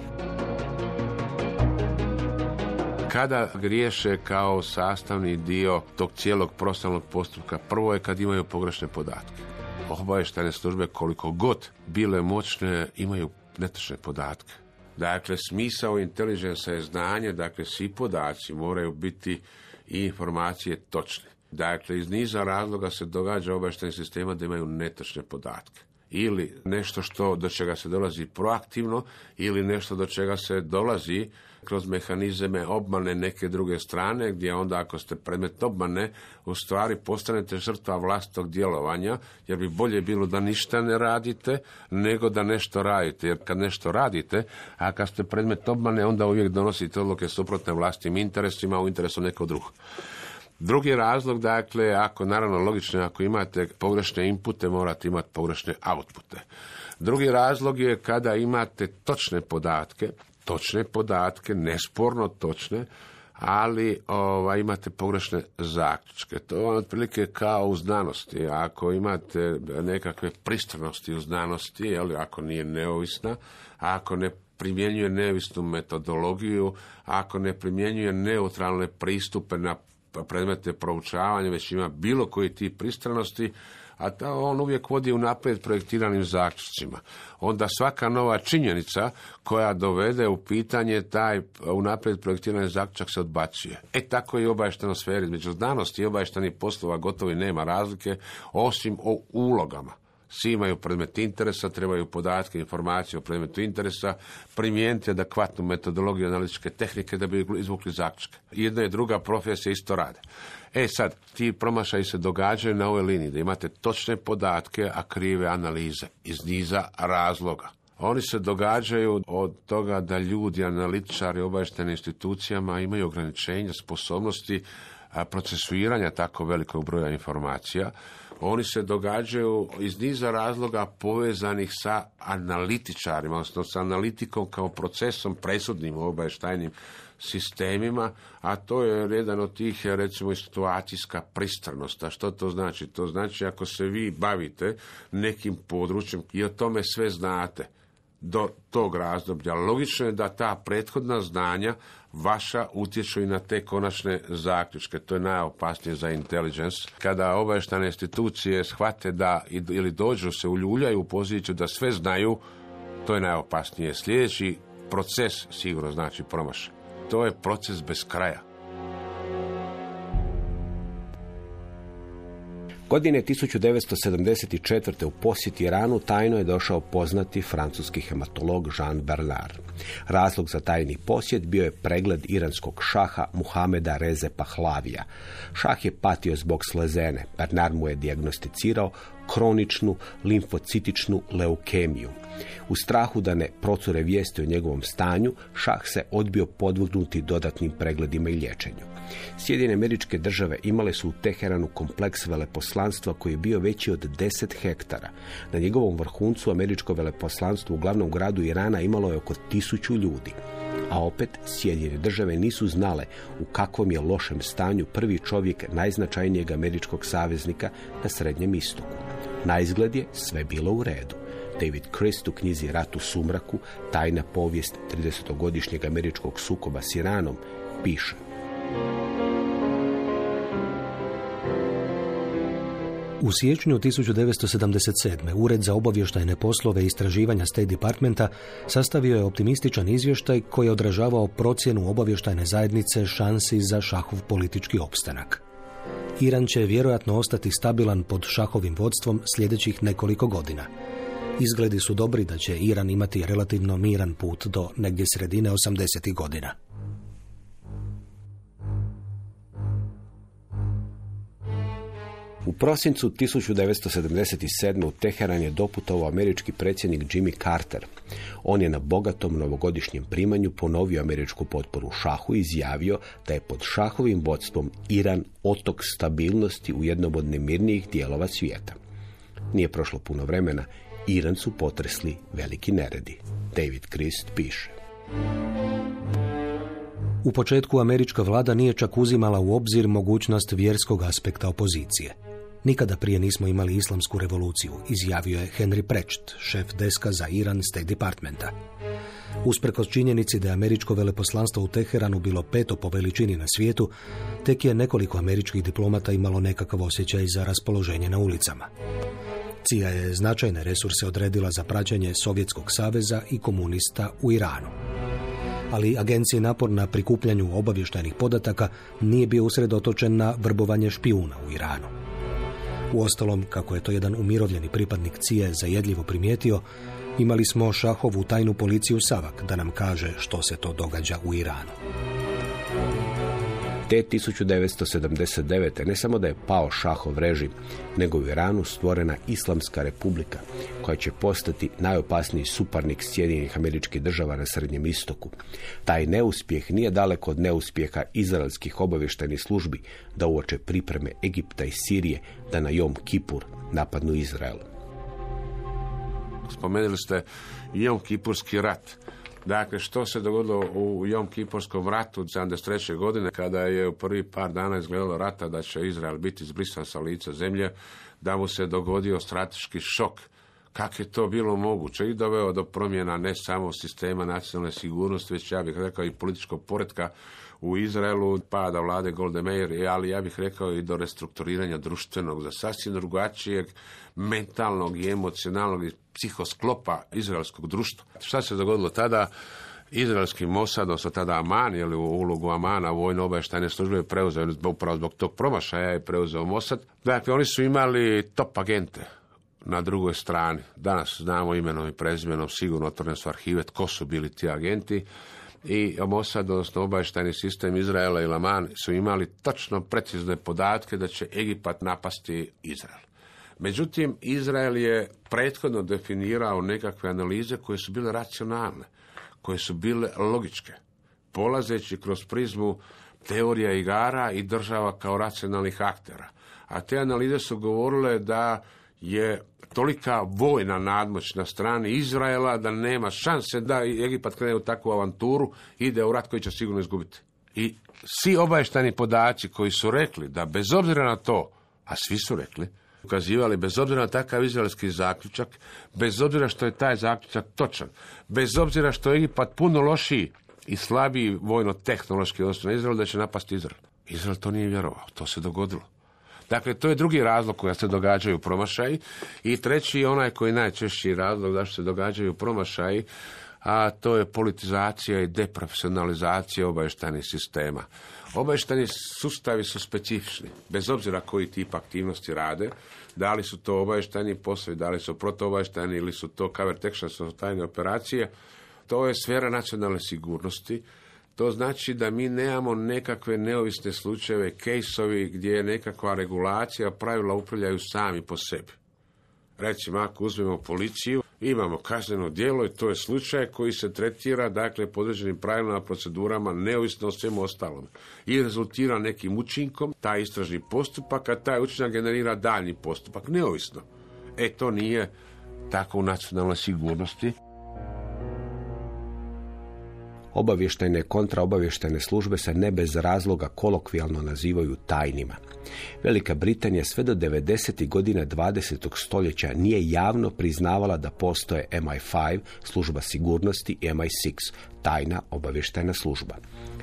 Kada griješe kao sastavni dio tog cijelog prostalnog postupka, prvo je kad imaju pogrešne podatke. Obavještajne službe koliko god bile moćne imaju netočne podatke. Dakle, smisao inteligensa je znanje, dakle, svi podaci moraju biti i informacije točne. Dakle, iz niza razloga se događa obavještajnih sistema da imaju netočne podatke. ili nešto što do čega se dolazi proaktivno ili nešto do čega se dolazi kroz mehanizme obmane neke druge strane, gdje onda ako ste predmet obmane, u stvari postanete žrtva vlastitog djelovanja, jer bi bolje bilo da ništa ne radite, nego da nešto radite. Jer kad nešto radite, a kad ste predmet obmane, onda uvijek donosite odluke suprotne vlastitim interesima u interesu nekog drugog. Drugi razlog, dakle, ako naravno logično, ako imate pogrešne inpute, morate imati pogrešne outpute. Drugi razlog je kada imate točne podatke, točne podatke, nesporno točne, ali ovaj, imate pogrešne zaključke. To je otprilike kao u znanosti. Ako imate nekakve pristranosti u znanosti, ali ako nije neovisna, ako ne primjenjuje neovisnu metodologiju, ako ne primjenjuje neutralne pristupe na predmete proučavanja, već ima bilo koji tip pristranosti, a ta on uvijek vodi u naprijed projektiranim zaključcima. Onda svaka nova činjenica koja dovede u pitanje taj unaprijed projektirani zaključak se odbacuje. E tako i u obavještenoj sferi. Među znanosti i obavještenih poslova gotovo nema razlike, osim o ulogama. Svi imaju predmet interesa, trebaju podatke, informacije o predmetu interesa, primijeniti adekvatnu metodologiju analitičke tehnike da bi izvukli zaključke. Jedna i druga profesija isto rade. E sad, ti promašaji se događaju na ovoj liniji, da imate točne podatke, a krive analize iz niza razloga. Oni se događaju od toga da ljudi, analitičari, obavješteni institucijama imaju ograničenja, sposobnosti procesuiranja tako velikog broja informacija, oni se događaju iz niza razloga povezanih sa analitičarima, odnosno sa analitikom kao procesom presudnim u obavještajnim sistemima, a to je jedan od tih, recimo, situacijska pristranost. A što to znači? To znači ako se vi bavite nekim područjem i o tome sve znate, do tog razdoblja. Logično je da ta prethodna znanja vaša utječu i na te konačne zaključke. To je najopasnije za intelligence. Kada obavještane institucije shvate da ili dođu se uljuljaju u poziciju da sve znaju, to je najopasnije. Sljedeći proces sigurno znači promašaj. To je proces bez kraja. Godine 1974. u posjet Iranu tajno je došao poznati francuski hematolog Jean Bernard. Razlog za tajni posjet bio je pregled iranskog šaha Muhameda Reze Pahlavija. Šah je patio zbog slezene. Bernard mu je dijagnosticirao kroničnu limfocitičnu leukemiju. U strahu da ne procure vijesti o njegovom stanju, šah se odbio podvrgnuti dodatnim pregledima i liječenju. Sjedine američke države imale su u Teheranu kompleks veleposlanstva koji je bio veći od 10 hektara. Na njegovom vrhuncu američko veleposlanstvo u glavnom gradu Irana imalo je oko tisuću ljudi. A opet, Sjedinjene države nisu znale u kakvom je lošem stanju prvi čovjek najznačajnijeg američkog saveznika na Srednjem istoku. Na izgled je sve bilo u redu. David Christ u knjizi Rat u sumraku, tajna povijest 30-godišnjeg američkog sukoba s Iranom, piše U siječnju 1977. Ured za obavještajne poslove i istraživanja State Departmenta sastavio je optimističan izvještaj koji je odražavao procjenu obavještajne zajednice šansi za šahov politički opstanak. Iran će vjerojatno ostati stabilan pod šahovim vodstvom sljedećih nekoliko godina. Izgledi su dobri da će Iran imati relativno miran put do negdje sredine 80. godina. U prosincu 1977. u Teheran je doputovao američki predsjednik Jimmy Carter. On je na bogatom novogodišnjem primanju ponovio američku potporu šahu i izjavio da je pod šahovim vodstvom Iran otok stabilnosti u jednom od nemirnijih dijelova svijeta. Nije prošlo puno vremena, Iran su potresli veliki neredi. David Christ piše. U početku američka vlada nije čak uzimala u obzir mogućnost vjerskog aspekta opozicije. Nikada prije nismo imali islamsku revoluciju, izjavio je Henry Precht, šef deska za Iran State Departmenta. Usprkos činjenici da je američko veleposlanstvo u Teheranu bilo peto po veličini na svijetu, tek je nekoliko američkih diplomata imalo nekakav osjećaj za raspoloženje na ulicama. CIA je značajne resurse odredila za praćenje Sovjetskog saveza i komunista u Iranu. Ali agenciji napor na prikupljanju obavještajnih podataka nije bio usredotočen na vrbovanje špijuna u Iranu. Uostalom, kako je to jedan umirovljeni pripadnik Cije zajedljivo primijetio, imali smo šahovu tajnu policiju Savak da nam kaže što se to događa u Iranu. Te 1979. ne samo da je pao šahov režim, nego u Iranu stvorena Islamska republika, koja će postati najopasniji suparnik Sjedinjenih američkih država na Srednjem istoku. Taj neuspjeh nije daleko od neuspjeha izraelskih obavještajnih službi da uoče pripreme Egipta i Sirije da na Jom Kipur napadnu Izrael. Spomenuli ste Jom Kipurski rat. Dakle, što se dogodilo u Jom Kipurskom ratu 73. godine, kada je u prvi par dana izgledalo rata da će Izrael biti zbrisan sa lica zemlje, da mu se dogodio strateški šok. Kako je to bilo moguće i doveo do promjena ne samo sistema nacionalne sigurnosti, već ja bih rekao i političkog poretka u Izraelu, pada vlade Golde Meir, ali ja bih rekao i do restrukturiranja društvenog, za sasvim drugačijeg mentalnog i emocionalnog i psihosklopa izraelskog društva. Šta se dogodilo tada? Izraelski Mossad, odnosno tada Aman, ili u ulogu Amana, vojno obavještajne službe je preuzeo, upravo zbog tog promašaja je preuzeo Mossad. Dakle, oni su imali top agente na drugoj strani. Danas znamo imenom i prezimenom, sigurno otvorene su arhive, tko su bili ti agenti i Mossad, odnosno obavještajni sistem Izraela i Laman su imali točno precizne podatke da će Egipat napasti Izrael. Međutim, Izrael je prethodno definirao nekakve analize koje su bile racionalne, koje su bile logičke, polazeći kroz prizmu teorija igara i država kao racionalnih aktera. A te analize su govorile da je tolika vojna nadmoć na strani Izraela da nema šanse da Egipat krene u takvu avanturu ide u rat koji će sigurno izgubiti. I svi obavještani podaci koji su rekli da bez obzira na to, a svi su rekli, ukazivali bez obzira na takav izraelski zaključak, bez obzira što je taj zaključak točan, bez obzira što je Egipat puno lošiji i slabiji vojno-tehnološki odnosno na Izrael, da će napasti Izrael. Izrael to nije vjerovao, to se dogodilo. Dakle, to je drugi razlog koja se događaju promašaji. I treći je onaj koji je najčešći razlog zašto se događaju promašaji, a to je politizacija i deprofesionalizacija obavještajnih sistema. Obavještajni sustavi su specifični, bez obzira koji tip aktivnosti rade, da li su to obavještajni poslovi, da li su protoobavještajni ili su to cover actions, tajne operacije, to je sfera nacionalne sigurnosti, to znači da mi nemamo nekakve neovisne slučajeve, kejsovi gdje je nekakva regulacija, pravila upravljaju sami po sebi. Recimo, ako uzmemo policiju, imamo kazneno djelo i to je slučaj koji se tretira, dakle, podređenim pravilima, procedurama, neovisno o svemu ostalom. I rezultira nekim učinkom, taj istražni postupak, a taj učinak generira daljnji postupak, neovisno. E, to nije tako u nacionalnoj sigurnosti. Obavještajne kontraobavještajne službe se ne bez razloga kolokvijalno nazivaju tajnima. Velika Britanija sve do 90. godina 20. stoljeća nije javno priznavala da postoje MI5, služba sigurnosti i MI6, tajna obavještajna služba.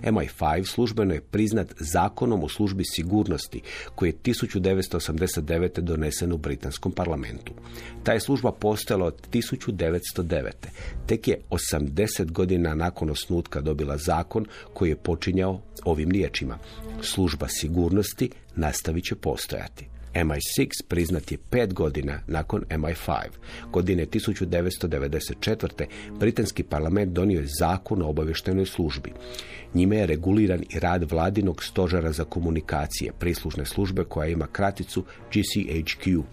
MI5 službeno je priznat zakonom u službi sigurnosti koji je 1989. donesen u britanskom parlamentu. Ta je služba postojala od 1909. Tek je 80 godina nakon osnutka dobila zakon koji je počinjao ovim riječima. Služba sigurnosti nastavit će postojati. MI6 priznat je pet godina nakon MI5. Godine 1994. Britanski parlament donio je zakon o obavještajnoj službi. Njime je reguliran i rad vladinog stožera za komunikacije, prislužne službe koja ima kraticu GCHQ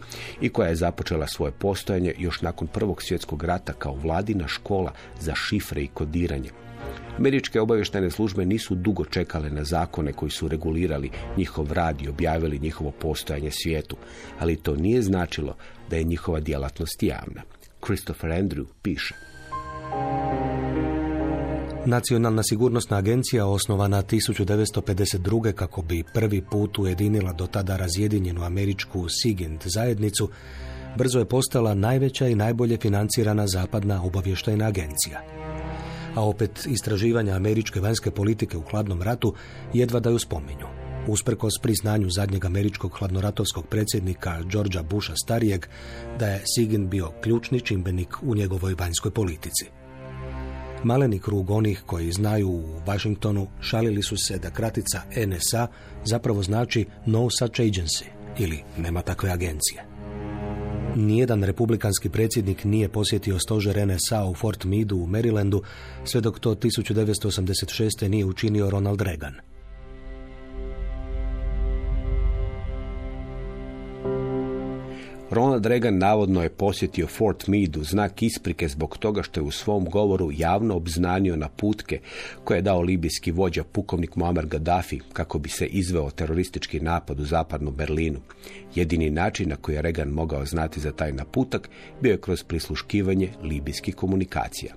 i koja je započela svoje postojanje još nakon Prvog svjetskog rata kao vladina škola za šifre i kodiranje. Američke obavještajne službe nisu dugo čekale na zakone koji su regulirali njihov rad i objavili njihovo postojanje svijetu, ali to nije značilo da je njihova djelatnost javna. Christopher Andrew piše. Nacionalna sigurnosna agencija osnovana 1952. kako bi prvi put ujedinila do tada razjedinjenu američku SIGINT zajednicu, brzo je postala najveća i najbolje financirana zapadna obavještajna agencija. A opet istraživanja američke vanjske politike u hladnom ratu jedva da ju spominju. Usprkos priznanju zadnjeg američkog hladnoratovskog predsjednika Georgea Busha starijeg da je SIGINT bio ključni čimbenik u njegovoj vanjskoj politici. Maleni krug onih koji znaju u Washingtonu šalili su se da kratica NSA zapravo znači No Such Agency, ili nema takve agencije. Nijedan republikanski predsjednik nije posjetio stožer NSA u Fort Meadu u Marylandu sve dok to 1986. nije učinio Ronald Reagan. Ronald Reagan navodno je posjetio Fort Meade u znak isprike zbog toga što je u svom govoru javno obznanio naputke koje je dao libijski vođa pukovnik Muammar Gaddafi kako bi se izveo teroristički napad u zapadnu Berlinu. Jedini način na koji je Reagan mogao znati za taj naputak bio je kroz prisluškivanje libijskih komunikacija.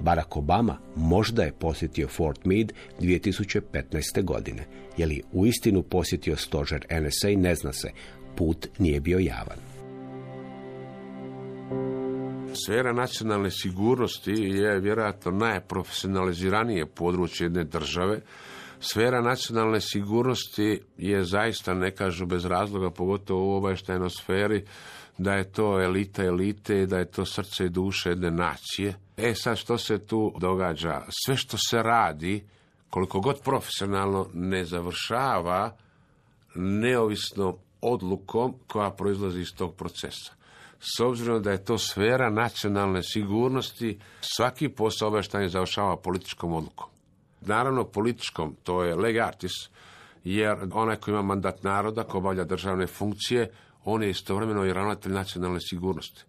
Barack Obama možda je posjetio Fort Meade 2015. godine. Je li uistinu posjetio stožer NSA ne zna se. Put nije bio javan. Sfera nacionalne sigurnosti je vjerojatno najprofesionaliziranije područje jedne države. Sfera nacionalne sigurnosti je zaista, ne kažu bez razloga, pogotovo u obavještajnoj sferi, da je to elita elite da je to srce i duše jedne nacije. E sad što se tu događa? Sve što se radi, koliko god profesionalno, ne završava neovisnom odlukom koja proizlazi iz tog procesa s obzirom da je to sfera nacionalne sigurnosti, svaki posao obavještajni završava političkom odlukom. Naravno političkom, to je leg artis, jer onaj koji ima mandat naroda, ko obavlja državne funkcije, on je istovremeno i ravnatelj nacionalne sigurnosti.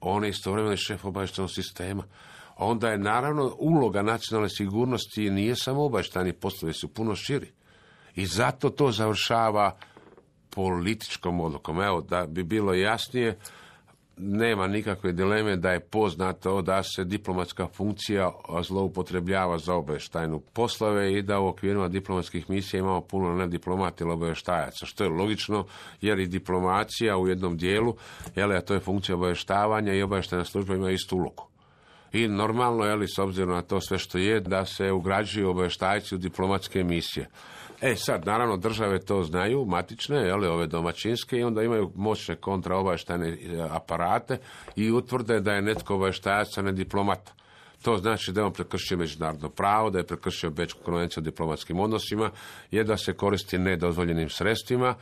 On je istovremeno i šef obavještajnog sistema. Onda je naravno uloga nacionalne sigurnosti nije samo obavještajni poslovi, su puno širi. I zato to završava političkom odlukom. Evo, da bi bilo jasnije, nema nikakve dileme da je poznato da se diplomatska funkcija zloupotrebljava za obavještajnu poslove i da u okvirima diplomatskih misija imamo puno nediplomata ili obavještajaca, što je logično jer i diplomacija u jednom dijelu, jel, a to je funkcija obavještavanja i obavještajna služba ima istu ulogu. I normalno, je s obzirom na to sve što je, da se ugrađuju obavještajci u diplomatske misije. E sad, naravno, države to znaju, matične, jeli, ove domaćinske, i onda imaju moćne kontraobavještajne e, aparate i utvrde da je netko obavještajac, a ne diplomat. To znači da je on prekršio međunarodno pravo, da je prekršio Bečku konvenciju o diplomatskim odnosima, je da se koristi nedozvoljenim sredstvima,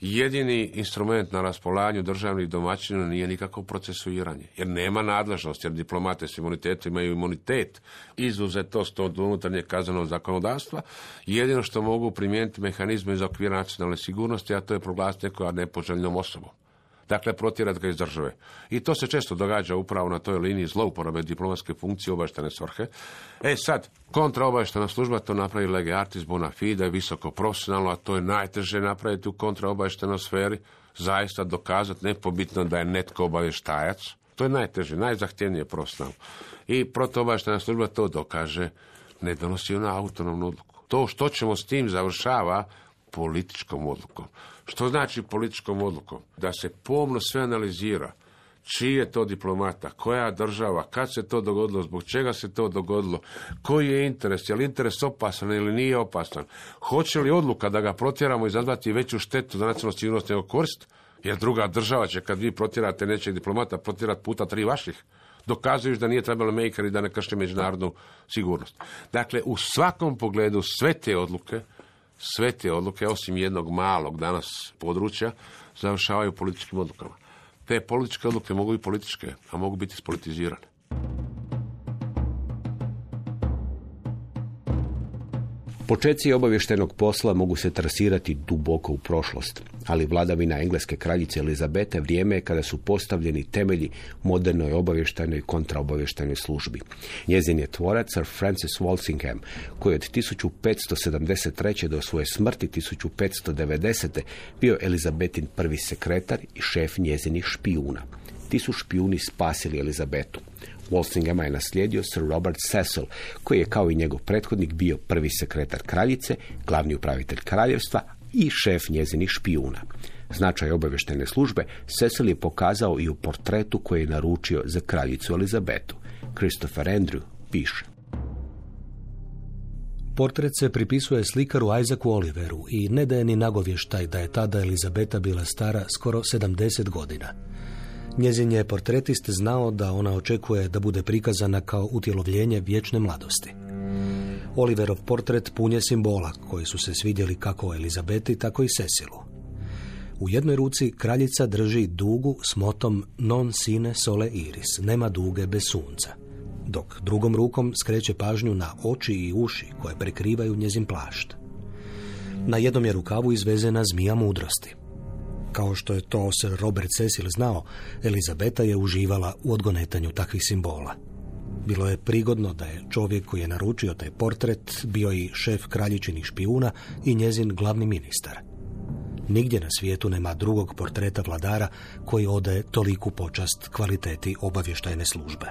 jedini instrument na raspolaganju državnih domaćina nije nikako procesuiranje, jer nema nadležnost, jer diplomate s imunitetom imaju imunitet, izuzetost od unutarnjeg kaznenog zakonodavstva, jedino što mogu primijeniti mehanizme iz okvira nacionalne sigurnosti, a to je proglasiti nekoga nepoželjnom osobom. Dakle, protjerati ga iz države. I to se često događa upravo na toj liniji zlouporabe diplomatske funkcije obavještene svrhe. E sad, kontraobavještena služba to napravi lege artis bona fide, visoko profesionalno, a to je najteže napraviti u kontraobavještenoj sferi, zaista dokazati nepobitno da je netko obavještajac. To je najteže, najzahtjevnije profesionalno. I protuobavještena služba to dokaže, ne donosi ona autonomnu odluku. To što ćemo s tim završava političkom odlukom. Što znači političkom odlukom? Da se pomno sve analizira. Čiji je to diplomata, koja država, kad se to dogodilo, zbog čega se to dogodilo, koji je interes, je li interes opasan ili nije opasan, hoće li odluka da ga protjeramo izazvati veću štetu za nacionalnu sigurnost nego korist, jer druga država će kad vi protjerate nečeg diplomata protjerati puta tri vaših dokazujući da nije trebalo maker i da ne krši međunarodnu sigurnost. Dakle, u svakom pogledu sve te odluke sve te odluke, osim jednog malog danas područja, završavaju političkim odlukama. Te političke odluke mogu biti političke, a mogu biti spolitizirane. Počeci obavještenog posla mogu se trasirati duboko u prošlost, ali vladavina engleske kraljice Elizabete vrijeme je kada su postavljeni temelji modernoj obavještajnoj i kontraobavještajnoj službi. Njezin je tvorac Sir Francis Walsingham, koji od 1573. do svoje smrti 1590. bio Elizabetin prvi sekretar i šef njezinih špijuna. Ti su špijuni spasili Elizabetu. Walsinghama je naslijedio Sir Robert Cecil, koji je kao i njegov prethodnik bio prvi sekretar kraljice, glavni upravitelj kraljevstva i šef njezinih špijuna. Značaj obavještene službe Cecil je pokazao i u portretu koji je naručio za kraljicu Elizabetu. Christopher Andrew piše. Portret se pripisuje slikaru Isaacu Oliveru i ne daje ni nagovještaj da je tada Elizabeta bila stara skoro 70 godina. Njezin je portretist znao da ona očekuje da bude prikazana kao utjelovljenje vječne mladosti. Oliverov portret punje simbola koji su se svidjeli kako Elizabeti, tako i Cecilu. U jednoj ruci kraljica drži dugu s motom non sine sole iris, nema duge bez sunca. Dok drugom rukom skreće pažnju na oči i uši koje prekrivaju njezin plašt. Na jednom je rukavu izvezena zmija mudrosti. Kao što je to Sir Robert Cecil znao, Elizabeta je uživala u odgonetanju takvih simbola. Bilo je prigodno da je čovjek koji je naručio taj portret bio i šef kraljičinih špijuna i njezin glavni ministar. Nigdje na svijetu nema drugog portreta vladara koji ode toliku počast kvaliteti obavještajne službe.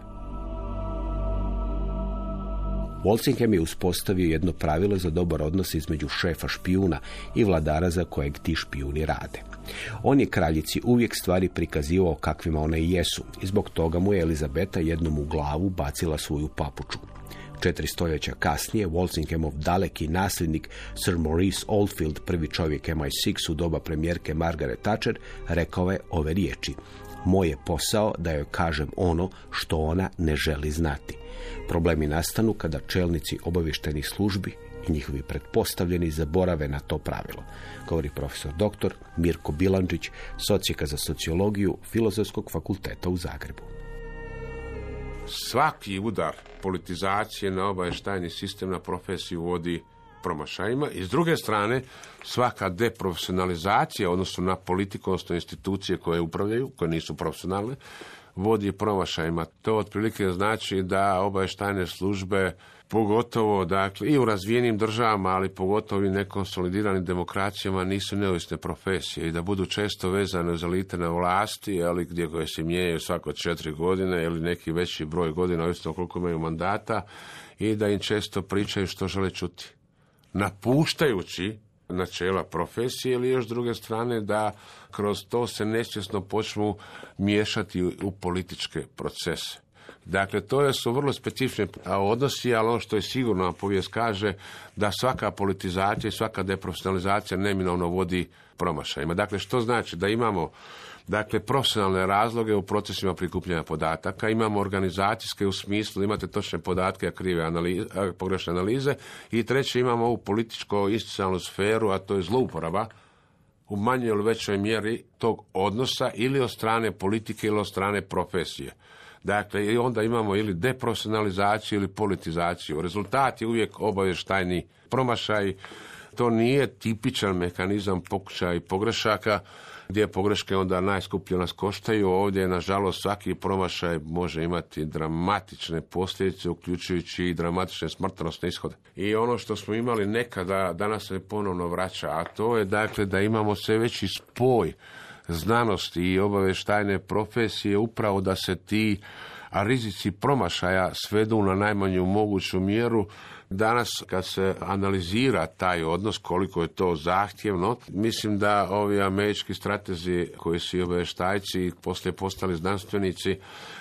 Walsingham je uspostavio jedno pravilo za dobar odnos između šefa špijuna i vladara za kojeg ti špijuni rade. On je kraljici uvijek stvari prikazivao kakvima one i jesu i zbog toga mu je Elizabeta jednom u glavu bacila svoju papuču. Četiri stoljeća kasnije, Walsinghamov daleki nasljednik Sir Maurice Oldfield, prvi čovjek MI6 u doba premijerke Margaret Thatcher, rekao je ove riječi. Moj je posao da joj kažem ono što ona ne želi znati. Problemi nastanu kada čelnici obavještajnih službi njihovi pretpostavljeni zaborave na to pravilo, govori profesor dr. Mirko Bilandžić, socijeka za sociologiju Filozofskog fakulteta u Zagrebu. Svaki udar politizacije na obavještajni sistem na profesiju vodi promašajima i s druge strane svaka deprofesionalizacija odnosno na politiku, odnosno institucije koje upravljaju, koje nisu profesionalne, vodi promašajima. To otprilike znači da obavještajne službe pogotovo dakle i u razvijenim državama, ali pogotovo i nekonsolidiranim demokracijama nisu neovisne profesije i da budu često vezane za elite na vlasti, ali gdje koje se mijenjaju svako četiri godine ili neki veći broj godina, ovisno koliko imaju mandata i da im često pričaju što žele čuti. Napuštajući načela profesije ili još s druge strane da kroz to se nesvjesno počnu miješati u političke procese. Dakle, to su vrlo specifične odnosi, ali ono što je sigurno, povijest kaže, da svaka politizacija i svaka deprofesionalizacija neminovno vodi promašajima. Dakle, što znači da imamo Dakle, profesionalne razloge u procesima prikupljanja podataka, imamo organizacijske u smislu, imate točne podatke, a krive analize, pogrešne analize i treće imamo ovu političko-institucionalnu sferu, a to je zlouporaba u manjoj ili većoj mjeri tog odnosa ili od strane politike ili od strane profesije. Dakle, i onda imamo ili deprofesionalizaciju ili politizaciju. Rezultat je uvijek obavještajni promašaj. To nije tipičan mehanizam pokušaja i pogrešaka, gdje pogreške onda najskuplje nas koštaju. Ovdje, nažalost, svaki promašaj može imati dramatične posljedice, uključujući i dramatične smrtnostne ishode. I ono što smo imali nekada, danas se ponovno vraća, a to je dakle da imamo sve veći spoj znanosti i obavještajne profesije upravo da se ti a rizici promašaja svedu na najmanju moguću mjeru. Danas kad se analizira taj odnos, koliko je to zahtjevno, mislim da ovi američki stratezi koji su i obavještajci poslije postali znanstvenici,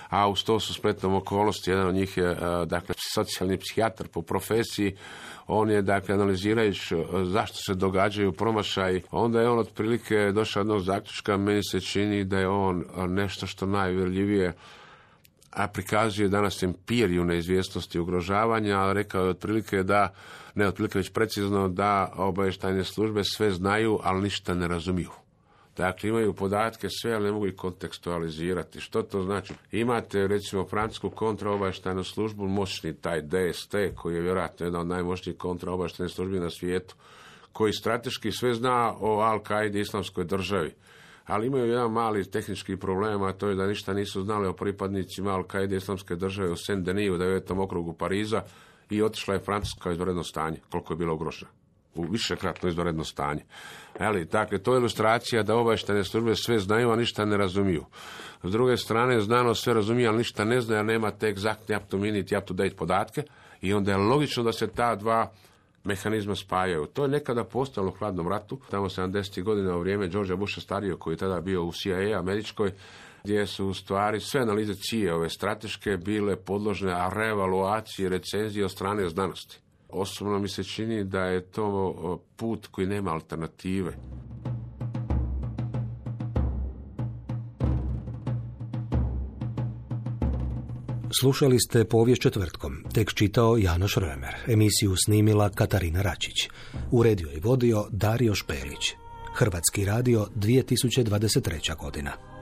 a uz to su spletnom okolnosti, jedan od njih je e, dakle socijalni psihijatar po profesiji, on je dakle analizirajući e, zašto se događaju promašaji, onda je on otprilike došao do zaključka, meni se čini da je on nešto što najvjerljivije a prikazuje danas empiriju neizvjesnosti ugrožavanja, ali rekao je otprilike da, ne otprilike već precizno, da obavještajne službe sve znaju, ali ništa ne razumiju. Dakle, imaju podatke sve, ali ne mogu ih kontekstualizirati. Što to znači? Imate, recimo, francusku kontraobavještajnu službu, moćni taj DST, koji je vjerojatno jedna od najmoćnijih kontraobavještajnih službi na svijetu, koji strateški sve zna o Al-Qaidi islamskoj državi ali imaju jedan mali tehnički problem, a to je da ništa nisu znali o pripadnicima Al-Qaide islamske države u Saint-Denis u devetom okrugu Pariza i otišla je Francuska izvanredno stanje, koliko je bilo ugrožena u višekratno izvanredno stanje. Ali, dakle, to je ilustracija da obavještene službe sve znaju, a ništa ne razumiju. S druge strane, znanost sve razumije, ali ništa ne zna, jer nema te egzaktne up to minute, up to date podatke i onda je logično da se ta dva mehanizma spajaju. To je nekada postalo u hladnom ratu, tamo 70. godina u vrijeme Georgea Busha stario, koji je tada bio u CIA američkoj, gdje su u stvari sve analize cije ove strateške bile podložne revaluaciji, recenzije od strane znanosti. Osobno mi se čini da je to put koji nema alternative. Slušali ste povijest četvrtkom. Tek čitao Janoš Römer. Emisiju snimila Katarina Račić. Uredio i vodio Dario Špelić. Hrvatski radio 2023. godina.